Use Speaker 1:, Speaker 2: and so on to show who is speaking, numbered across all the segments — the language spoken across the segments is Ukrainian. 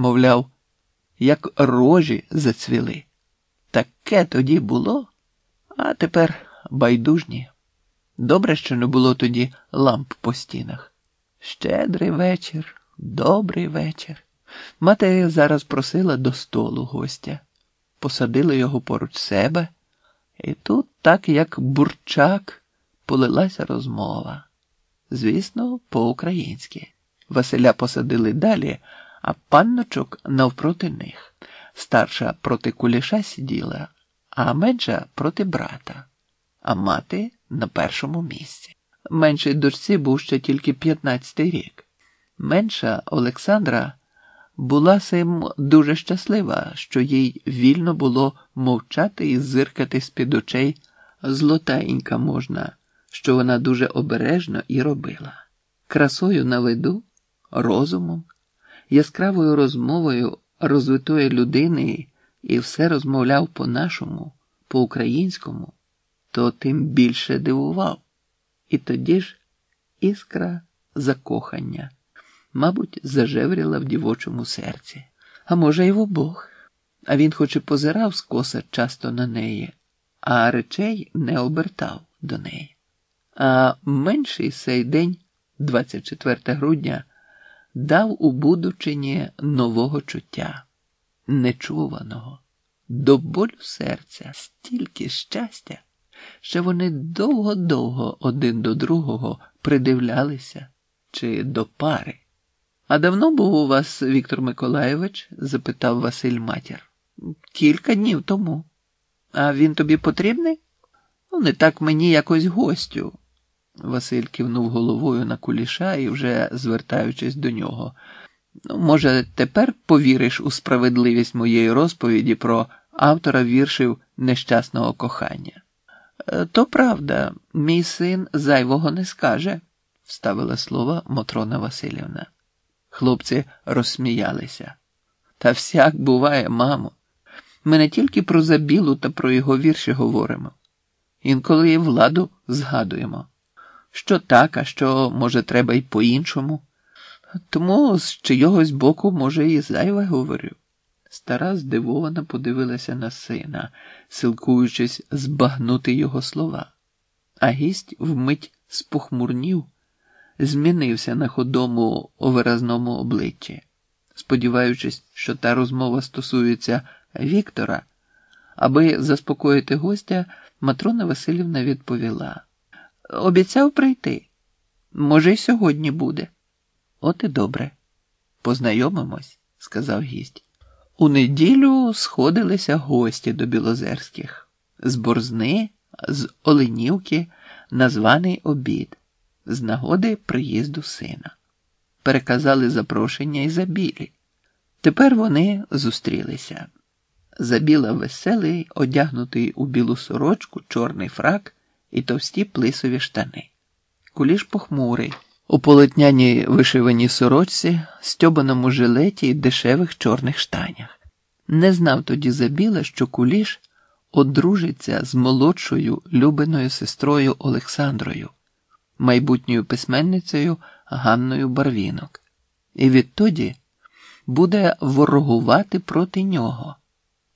Speaker 1: мовляв, як рожі зацвіли. Таке тоді було, а тепер байдужні. Добре, що не було тоді ламп по стінах. Щедрий вечір, добрий вечір. Мати зараз просила до столу гостя, посадила його поруч себе, і тут, так як бурчак, полилася розмова. Звісно, по-українськи. Василя посадили далі, а панночок навпроти них. Старша проти куліша сиділа, а менша проти брата, а мати на першому місці. Меншій дочці був ще тільки 15 рік. Менша Олександра була сим дуже щаслива, що їй вільно було мовчати і зиркати з-під очей злотаїнька можна, що вона дуже обережно і робила. Красою на виду, розумом, яскравою розмовою розвитої людини і все розмовляв по-нашому, по-українському, то тим більше дивував. І тоді ж іскра закохання, мабуть, зажевріла в дівочому серці. А може, й в обох. А він хоч і позирав скоса часто на неї, а речей не обертав до неї. А менший сей день, 24 грудня, дав у будучині нового чуття, нечуваного, до болю серця, стільки щастя, що вони довго-довго один до другого придивлялися чи до пари. А давно був у вас Віктор Миколаєвич? запитав Василь матір. Кілька днів тому. А він тобі потрібний? Ну, не так мені якось гостю. Василь кивнув головою на куліша і вже звертаючись до нього. Ну, може, тепер повіриш у справедливість моєї розповіді про автора віршів нещасного кохання? «Е, То правда, мій син зайвого не скаже, вставила слово Мотрона Васильівна. Хлопці розсміялися. Та всяк буває, мамо. Ми не тільки про забілу та про його вірші говоримо. Інколи і владу згадуємо. Що так, а що, може, треба й по-іншому. Тому з чийогось боку, може, і зайве говорю. Стара здивовано подивилася на сина, силкуючись збагнути його слова. А гість вмить спохмурнів, змінився на ходому виразному обличчі, сподіваючись, що та розмова стосується Віктора, аби заспокоїти гостя, Матрона Васильівна відповіла: Обіцяв прийти. Може, й сьогодні буде. От і добре. Познайомимось, сказав гість. У неділю сходилися гості до Білозерських з борзни, з Оленівки, на званий обід, з нагоди приїзду сина. Переказали запрошення і забілі. Тепер вони зустрілися. Забіла веселий, одягнутий у білу сорочку, чорний фрак і товсті плисові штани. Куліш похмурий, у полотняній вишиваній сорочці, стьобаному жилеті й дешевих чорних штанях. Не знав тоді Забіла, що куліш одружиться з молодшою любиною сестрою Олександрою, майбутньою письменницею Ганною Барвінок, і відтоді буде ворогувати проти нього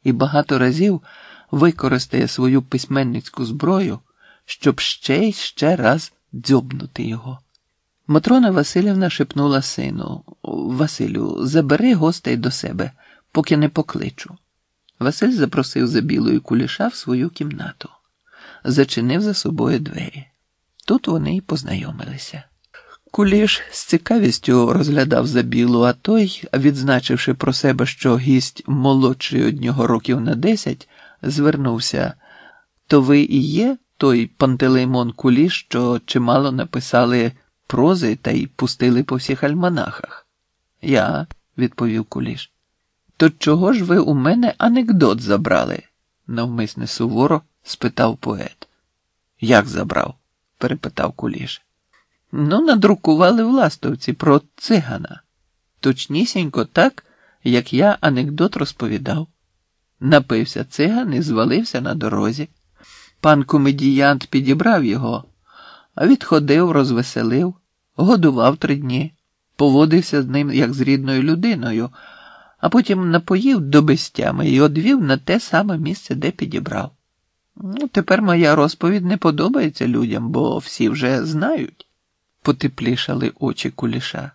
Speaker 1: і багато разів використає свою письменницьку зброю, щоб ще й ще раз дзьобнути його. Матрона Васильівна шепнула сину Василю, забери гостей до себе, поки не покличу. Василь запросив за білою куліша в свою кімнату, зачинив за собою двері. Тут вони й познайомилися. Куліш з цікавістю розглядав забілу, а той, відзначивши про себе, що гість молодший од нього років на десять, звернувся то ви і є той Пантелеймон Куліш, що чимало написали прози та й пустили по всіх альманахах? Я, відповів Куліш. То чого ж ви у мене анекдот забрали? навмисне суворо спитав поет. Як забрав? перепитав Куліш. Ну, надрукували в ластовці про цигана. Точнісінько так, як я анекдот розповідав. Напився циган і звалився на дорозі. Пан комедіянт підібрав його, а відходив, розвеселив, годував три дні, поводився з ним як з рідною людиною, а потім напоїв до безтями і одвів на те саме місце, де підібрав. Ну, тепер моя розповідь не подобається людям, бо всі вже знають. Потеплішали очі куліша.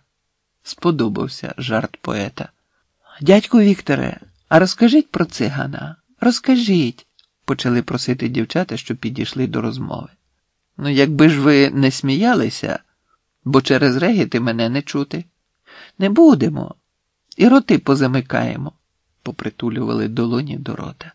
Speaker 1: Сподобався жарт поета. Дядьку Вікторе, а розкажіть про цигана. Розкажіть, почали просити дівчата, що підійшли до розмови. Ну, якби ж ви не сміялися, бо через регіти мене не чути. Не будемо. І роти позамикаємо, попритулювали долоні до рота.